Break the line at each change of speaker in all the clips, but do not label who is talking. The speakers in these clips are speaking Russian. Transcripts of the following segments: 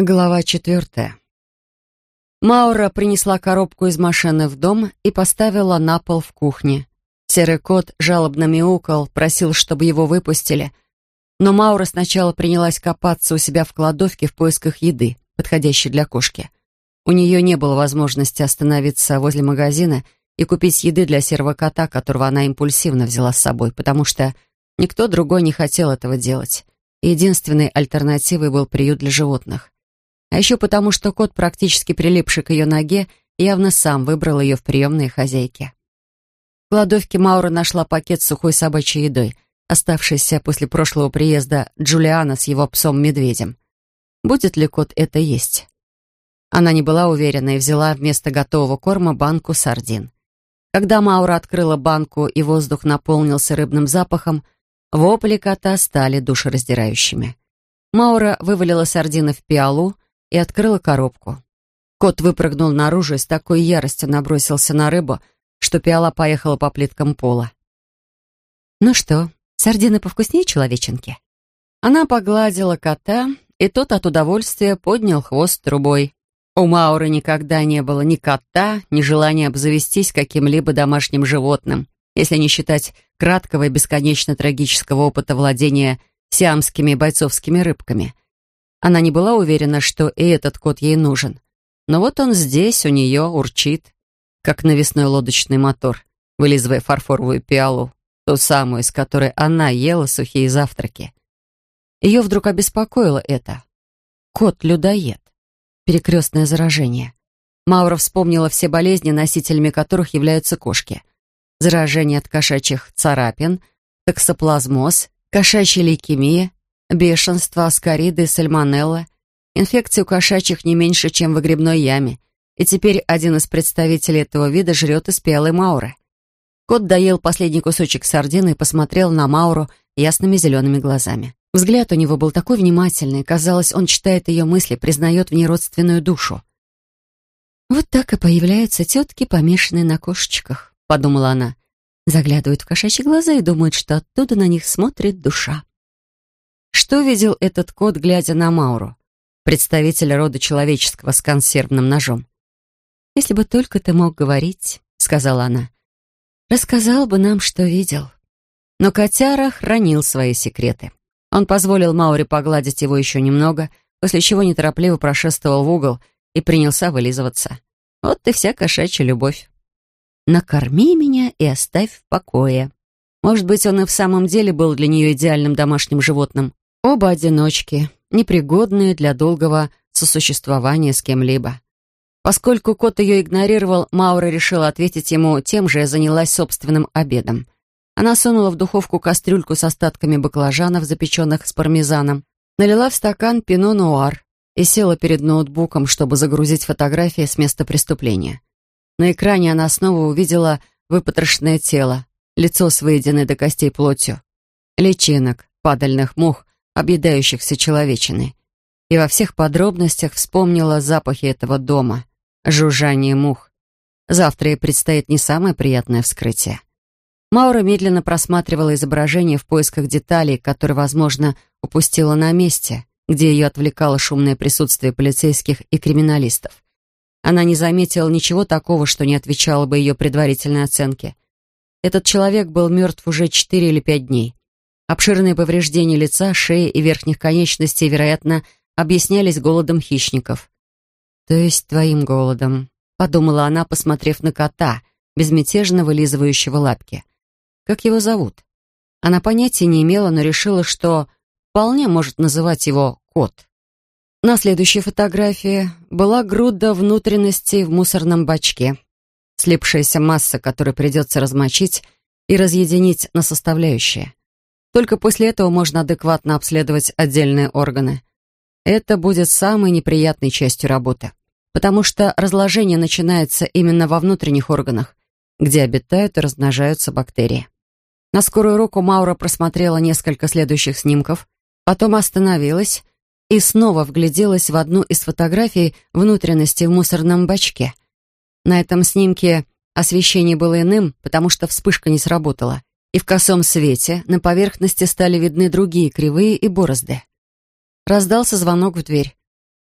Глава четвертая. Маура принесла коробку из машины в дом и поставила на пол в кухне. Серый кот жалобно мяукал, просил, чтобы его выпустили. Но Маура сначала принялась копаться у себя в кладовке в поисках еды, подходящей для кошки. У нее не было возможности остановиться возле магазина и купить еды для серого кота, которого она импульсивно взяла с собой, потому что никто другой не хотел этого делать. Единственной альтернативой был приют для животных. А еще потому, что кот, практически прилипший к ее ноге, явно сам выбрал ее в приемные хозяйки. В кладовке Маура нашла пакет с сухой собачьей едой, оставшийся после прошлого приезда Джулиана с его псом-медведем. Будет ли кот это есть? Она не была уверена и взяла вместо готового корма банку сардин. Когда Маура открыла банку и воздух наполнился рыбным запахом, вопли кота стали душераздирающими. Маура вывалила сардины в пиалу, и открыла коробку. Кот выпрыгнул наружу и с такой яростью набросился на рыбу, что пиала поехала по плиткам пола. «Ну что, сардины повкуснее человеченки?» Она погладила кота, и тот от удовольствия поднял хвост трубой. У Мауры никогда не было ни кота, ни желания обзавестись каким-либо домашним животным, если не считать краткого и бесконечно трагического опыта владения сиамскими бойцовскими рыбками — она не была уверена, что и этот кот ей нужен. Но вот он здесь, у нее, урчит, как навесной лодочный мотор, вылизывая фарфоровую пиалу, ту самую, из которой она ела сухие завтраки. Ее вдруг обеспокоило это. Кот-людоед. Перекрестное заражение. Маура вспомнила все болезни, носителями которых являются кошки. Заражение от кошачьих царапин, токсоплазмоз, кошачья лейкемия, бешенство, аскариды, сальмонелла. Инфекции у кошачьих не меньше, чем в грибной яме. И теперь один из представителей этого вида жрет из пиалы Мауры. Кот доел последний кусочек сардины и посмотрел на Мауру ясными зелеными глазами. Взгляд у него был такой внимательный, казалось, он читает ее мысли, признает в ней родственную душу. «Вот так и появляются тетки, помешанные на кошечках», — подумала она. Заглядывают в кошачьи глаза и думают, что оттуда на них смотрит душа. Что видел этот кот, глядя на Мауру, представителя рода человеческого с консервным ножом? «Если бы только ты мог говорить», — сказала она, — «рассказал бы нам, что видел». Но котяра хранил свои секреты. Он позволил Мауре погладить его еще немного, после чего неторопливо прошествовал в угол и принялся вылизываться. Вот и вся кошачья любовь. «Накорми меня и оставь в покое». Может быть, он и в самом деле был для нее идеальным домашним животным. Оба одиночки, непригодные для долгого сосуществования с кем-либо. Поскольку кот ее игнорировал, Маура решила ответить ему тем же и занялась собственным обедом. Она сунула в духовку кастрюльку с остатками баклажанов, запеченных с пармезаном, налила в стакан пино-нуар и села перед ноутбуком, чтобы загрузить фотографии с места преступления. На экране она снова увидела выпотрошенное тело, лицо с выеденной до костей плотью, личинок, падальных мух, объедающихся человечиной, и во всех подробностях вспомнила запахи этого дома, жужжание мух. Завтра ей предстоит не самое приятное вскрытие. Маура медленно просматривала изображение в поисках деталей, которые, возможно, упустила на месте, где ее отвлекало шумное присутствие полицейских и криминалистов. Она не заметила ничего такого, что не отвечало бы ее предварительной оценке. Этот человек был мертв уже четыре или пять дней. Обширные повреждения лица, шеи и верхних конечностей, вероятно, объяснялись голодом хищников. «То есть твоим голодом», — подумала она, посмотрев на кота, безмятежно вылизывающего лапки. «Как его зовут?» Она понятия не имела, но решила, что вполне может называть его кот. На следующей фотографии была груда внутренностей в мусорном бачке. Слипшаяся масса, которую придется размочить и разъединить на составляющие. Только после этого можно адекватно обследовать отдельные органы. Это будет самой неприятной частью работы, потому что разложение начинается именно во внутренних органах, где обитают и размножаются бактерии. На скорую руку Маура просмотрела несколько следующих снимков, потом остановилась и снова вгляделась в одну из фотографий внутренности в мусорном бачке. На этом снимке освещение было иным, потому что вспышка не сработала и в косом свете на поверхности стали видны другие кривые и борозды. Раздался звонок в дверь.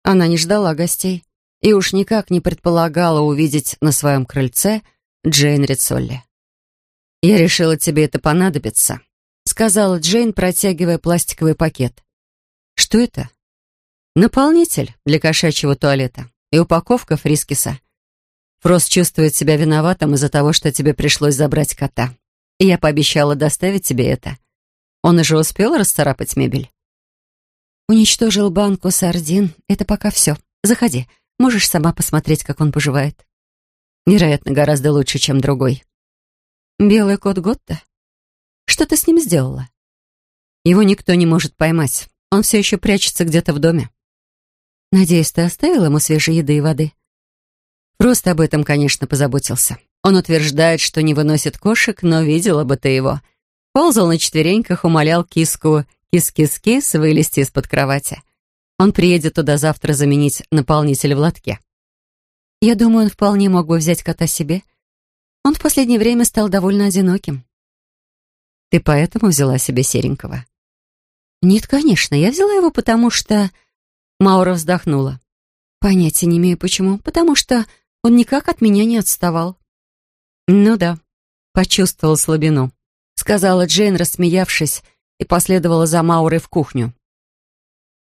Она не ждала гостей и уж никак не предполагала увидеть на своем крыльце Джейн Рицолли. «Я решила, тебе это понадобится», — сказала Джейн, протягивая пластиковый пакет. «Что это?» «Наполнитель для кошачьего туалета и упаковка фрискиса. Фрос чувствует себя виноватым из-за того, что тебе пришлось забрать кота. И я пообещала доставить тебе это. Он уже успел расцарапать мебель?» «Уничтожил банку сардин. Это пока все. Заходи. Можешь сама посмотреть, как он поживает». «Вероятно, гораздо лучше, чем другой». «Белый кот Готта? Что ты с ним сделала?» «Его никто не может поймать. Он все еще прячется где-то в доме». «Надеюсь, ты оставила ему свежей еды и воды?» Просто об этом, конечно, позаботился. Он утверждает, что не выносит кошек, но видела бы ты его. Ползал на четвереньках, умолял киску «кис-кис-кис» вылезти из-под кровати. Он приедет туда завтра заменить наполнитель в лотке. Я думаю, он вполне мог бы взять кота себе. Он в последнее время стал довольно одиноким. Ты поэтому взяла себе серенького? Нет, конечно, я взяла его, потому что... Маура вздохнула. Понятия не имею, почему. Потому что он никак от меня не отставал. «Ну да, почувствовал слабину», — сказала Джейн, рассмеявшись, и последовала за Маурой в кухню.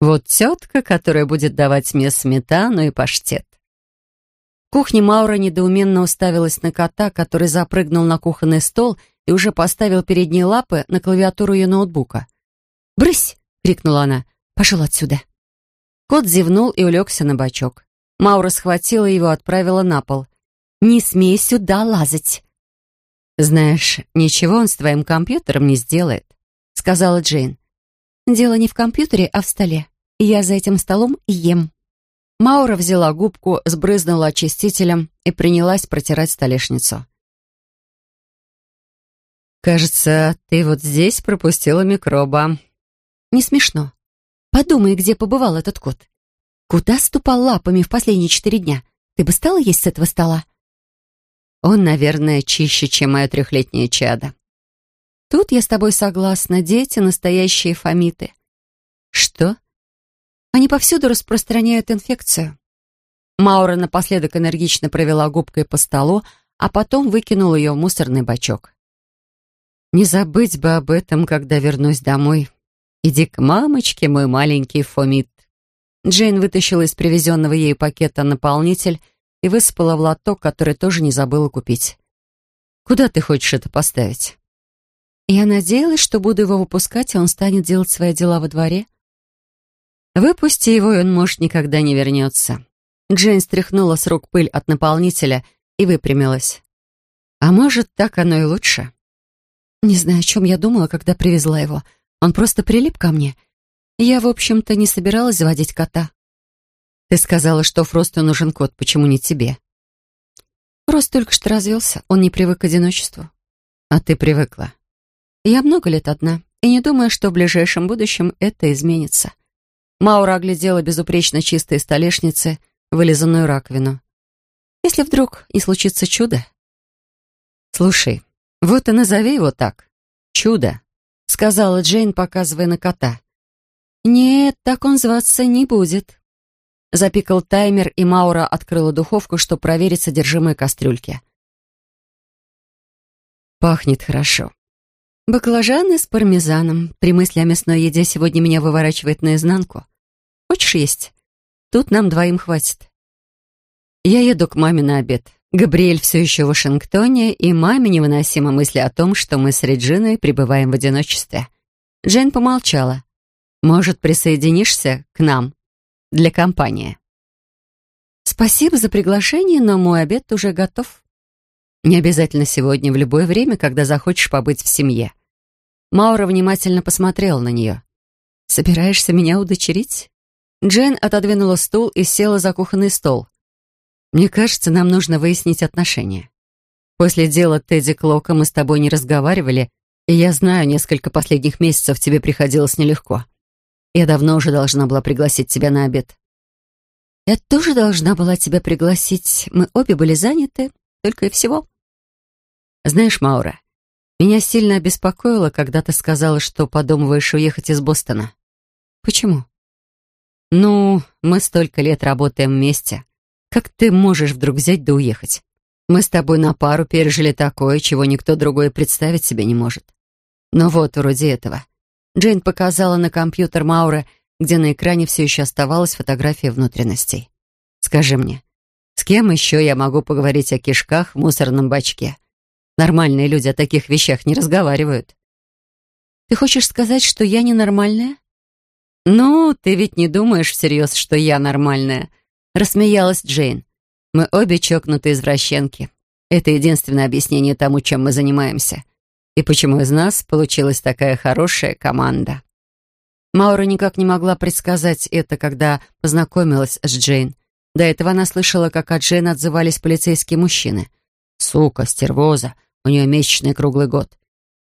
«Вот тетка, которая будет давать мне сметану и паштет». В кухне Маура недоуменно уставилась на кота, который запрыгнул на кухонный стол и уже поставил передние лапы на клавиатуру ее ноутбука. «Брысь!» — крикнула она. «Пошел отсюда!» Кот зевнул и улегся на бочок. Маура схватила его и отправила на пол. «Не смей сюда лазать!» «Знаешь, ничего он с твоим компьютером не сделает», — сказала Джейн. «Дело не в компьютере, а в столе. Я за этим столом ем». Маура взяла губку, сбрызнула очистителем и принялась протирать столешницу. «Кажется, ты вот здесь пропустила микроба». «Не смешно. Подумай, где побывал этот кот. Куда ступал лапами в последние четыре дня? Ты бы стала есть с этого стола?» «Он, наверное, чище, чем мое трехлетнее чадо». «Тут я с тобой согласна. Дети — настоящие фомиты». «Что?» «Они повсюду распространяют инфекцию». Маура напоследок энергично провела губкой по столу, а потом выкинула ее в мусорный бачок. «Не забыть бы об этом, когда вернусь домой. Иди к мамочке, мой маленький фомит». Джейн вытащила из привезенного ей пакета наполнитель и высыпала в лоток, который тоже не забыла купить. «Куда ты хочешь это поставить?» Я надеялась, что буду его выпускать, и он станет делать свои дела во дворе. Выпусти его, и он, может, никогда не вернется. Джейн стряхнула с рук пыль от наполнителя и выпрямилась. А может, так оно и лучше? Не знаю, о чем я думала, когда привезла его. Он просто прилип ко мне — я, в общем-то, не собиралась заводить кота. Ты сказала, что Фросту нужен кот, почему не тебе? Фрост только что развелся, он не привык к одиночеству. А ты привыкла? Я много лет одна, и не думаю, что в ближайшем будущем это изменится. Маура оглядела безупречно чистые столешницы, вылизанную раковину. Если вдруг не случится чудо? Слушай, вот и назови его так. Чудо, сказала Джейн, показывая на кота. «Нет, так он зваться не будет». Запикал таймер, и Маура открыла духовку, чтобы проверить содержимое кастрюльки. «Пахнет хорошо». «Баклажаны с пармезаном. При мысли о мясной еде сегодня меня выворачивает наизнанку. Хочешь есть? Тут нам двоим хватит». Я еду к маме на обед. Габриэль все еще в Вашингтоне, и маме невыносимо мысли о том, что мы с Реджиной пребываем в одиночестве. Джейн помолчала. Может, присоединишься к нам для компании?» «Спасибо за приглашение, но мой обед уже готов». «Не обязательно сегодня, в любое время, когда захочешь побыть в семье». Маура внимательно посмотрела на нее. «Собираешься меня удочерить?» Джейн отодвинула стул и села за кухонный стол. «Мне кажется, нам нужно выяснить отношения. После дела Тедди Клока мы с тобой не разговаривали, и я знаю, несколько последних месяцев тебе приходилось нелегко. Я давно уже должна была пригласить тебя на обед». «Я тоже должна была тебя пригласить. Мы обе были заняты, только и всего». «Знаешь, Маура, меня сильно обеспокоило, когда ты сказала, что подумываешь уехать из Бостона». «Почему?» «Ну, мы столько лет работаем вместе. Как ты можешь вдруг взять да уехать? Мы с тобой на пару пережили такое, чего никто другой представить себе не может. Но вот вроде этого». Джейн показала на компьютер Маура, где на экране все еще оставалась фотография внутренностей. «Скажи мне, с кем еще я могу поговорить о кишках в мусорном бачке? Нормальные люди о таких вещах не разговаривают». «Ты хочешь сказать, что я ненормальная?» «Ну, ты ведь не думаешь всерьез, что я нормальная?» Рассмеялась Джейн. «Мы обе чокнутые извращенки. Это единственное объяснение тому, чем мы занимаемся. И почему из нас получилась такая хорошая команда». Маура никак не могла предсказать это, когда познакомилась с Джейн. До этого она слышала, как от Джейн отзывались полицейские мужчины. «Сука, стервоза, у нее месячный круглый год.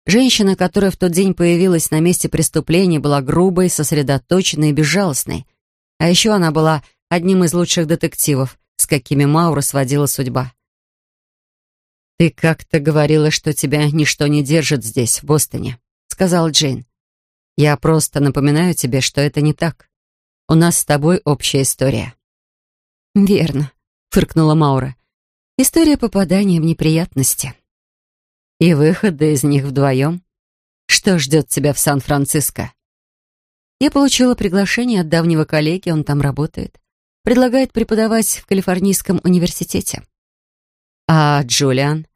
Женщина, которая в тот день появилась на месте преступления, была грубой, сосредоточенной и безжалостной. А еще она была одним из лучших детективов, с какими Маура сводила судьба. «Ты как-то говорила, что тебя ничто не держит здесь, в Бостоне», — сказал Джейн. «Я просто напоминаю тебе, что это не так. У нас с тобой общая история».
«Верно», — фыркнула Маура. «История попадания в неприятности».
И выхода из них вдвоем? Что ждет тебя в Сан-Франциско?
Я получила приглашение от давнего коллеги, он там работает. Предлагает преподавать в Калифорнийском университете.
А Джулиан?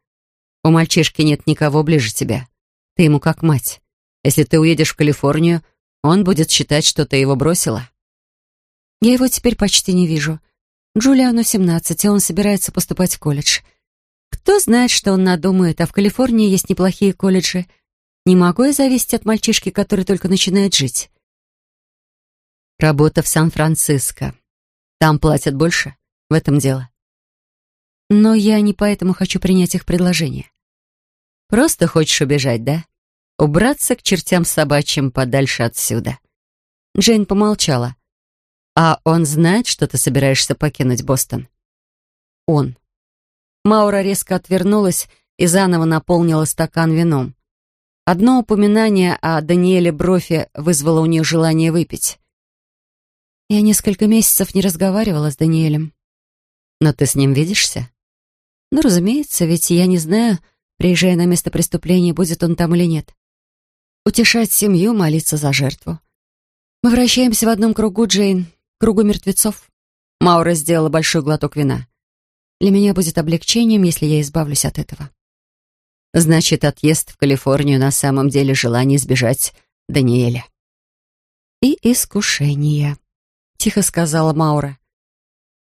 У мальчишки нет никого ближе тебя. Ты ему как мать. Если ты уедешь в Калифорнию, он будет считать, что ты его бросила.
Я его теперь почти не вижу. Джулиану 17, и он собирается поступать в колледж. Кто знает, что он надумает, а в Калифорнии есть неплохие колледжи. Не могу я зависеть от мальчишки, который только начинает жить.
Работа в Сан-Франциско. Там платят больше? В этом дело.
Но я не поэтому хочу принять их предложение.
Просто хочешь убежать, да? Убраться к чертям собачьим подальше отсюда. Джейн помолчала. А он знает, что ты собираешься покинуть Бостон?
Он. Маура резко отвернулась и заново наполнила стакан вином. Одно упоминание о Даниэле Брофе вызвало у нее желание выпить. Я несколько месяцев не разговаривала с Даниэлем.
Но ты с ним видишься?
Ну, разумеется, ведь я не знаю, приезжая на место преступления, будет он там или нет. Утешать семью, молиться за жертву. Мы вращаемся в одном кругу, Джейн, кругу мертвецов. Маура сделала большой глоток вина. Для меня будет облегчением, если я избавлюсь от этого.
Значит, отъезд в Калифорнию на самом деле желание избежать Даниэля.
И искушение, тихо сказала Маура.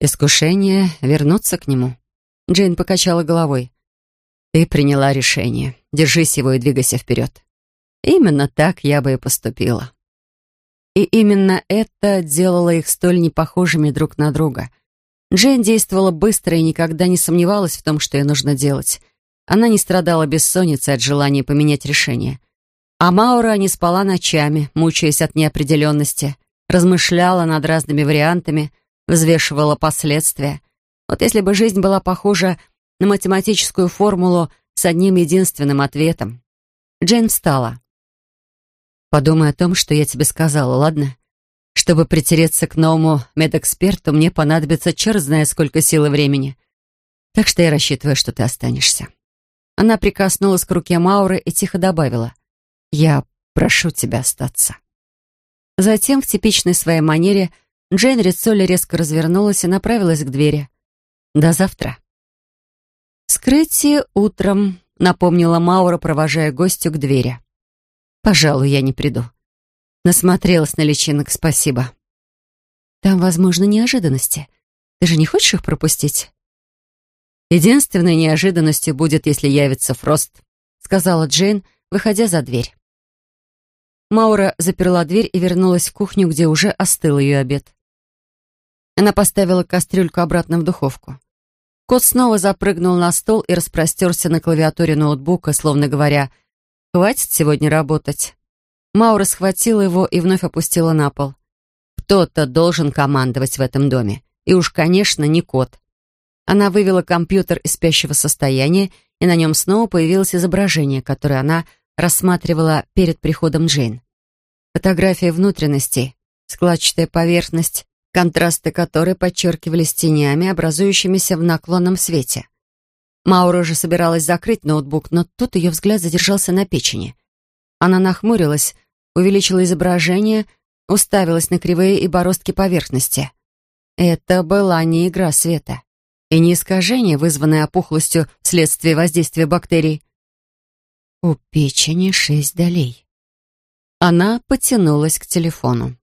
Искушение вернуться к нему. Джейн покачала головой. Ты приняла решение. Держись его и двигайся вперед. Именно так я бы и поступила. И именно это делало их столь непохожими друг на друга. Джейн действовала быстро и никогда не сомневалась в том, что ей нужно делать. Она не страдала бессонницей от желания поменять решение. А Маура не спала ночами, мучаясь от неопределенности, размышляла над разными вариантами, взвешивала последствия. Вот если бы жизнь была похожа на математическую формулу с одним единственным ответом. Джейн встала. «Подумай о том, что я тебе сказала, ладно? Чтобы притереться к новому медэксперту, мне понадобится черт знает сколько сил и времени. Так что я рассчитываю, что ты останешься». Она прикоснулась к руке Мауры и тихо добавила. «Я прошу тебя остаться». Затем, в типичной своей манере, Джейн Рицоли резко развернулась и направилась к двери. «До завтра». «Вскрытие утром», — напомнила Маура, провожая гостю к двери. «Пожалуй, я не приду. Насмотрелась на личинок, спасибо. Там, возможно, неожиданности. Ты же не хочешь их пропустить? Единственной неожиданностью будет, если явится Фрост, сказала Джейн, выходя за дверь. Маура заперла дверь и вернулась в кухню, где уже остыл ее обед. Она поставила кастрюльку обратно в духовку. Кот снова запрыгнул на стол и распростерся на клавиатуре ноутбука, словно говоря, «Хватит сегодня работать». Маура схватила его и вновь опустила на пол. Кто-то должен командовать в этом доме. И уж, конечно, не кот. Она вывела компьютер из спящего состояния, и на нем снова появилось изображение, которое она рассматривала перед приходом Джейн. Фотография внутренностей, складчатая поверхность, контрасты которой подчеркивались тенями, образующимися в наклонном свете. Маура уже собиралась закрыть ноутбук, но тут ее взгляд задержался на печени. Она нахмурилась, увеличила изображение, уставилась на кривые и бороздки поверхности. Это была не игра света и не искажение, вызванное опухлостью вследствие воздействия бактерий. У печени шесть долей. Она потянулась к телефону.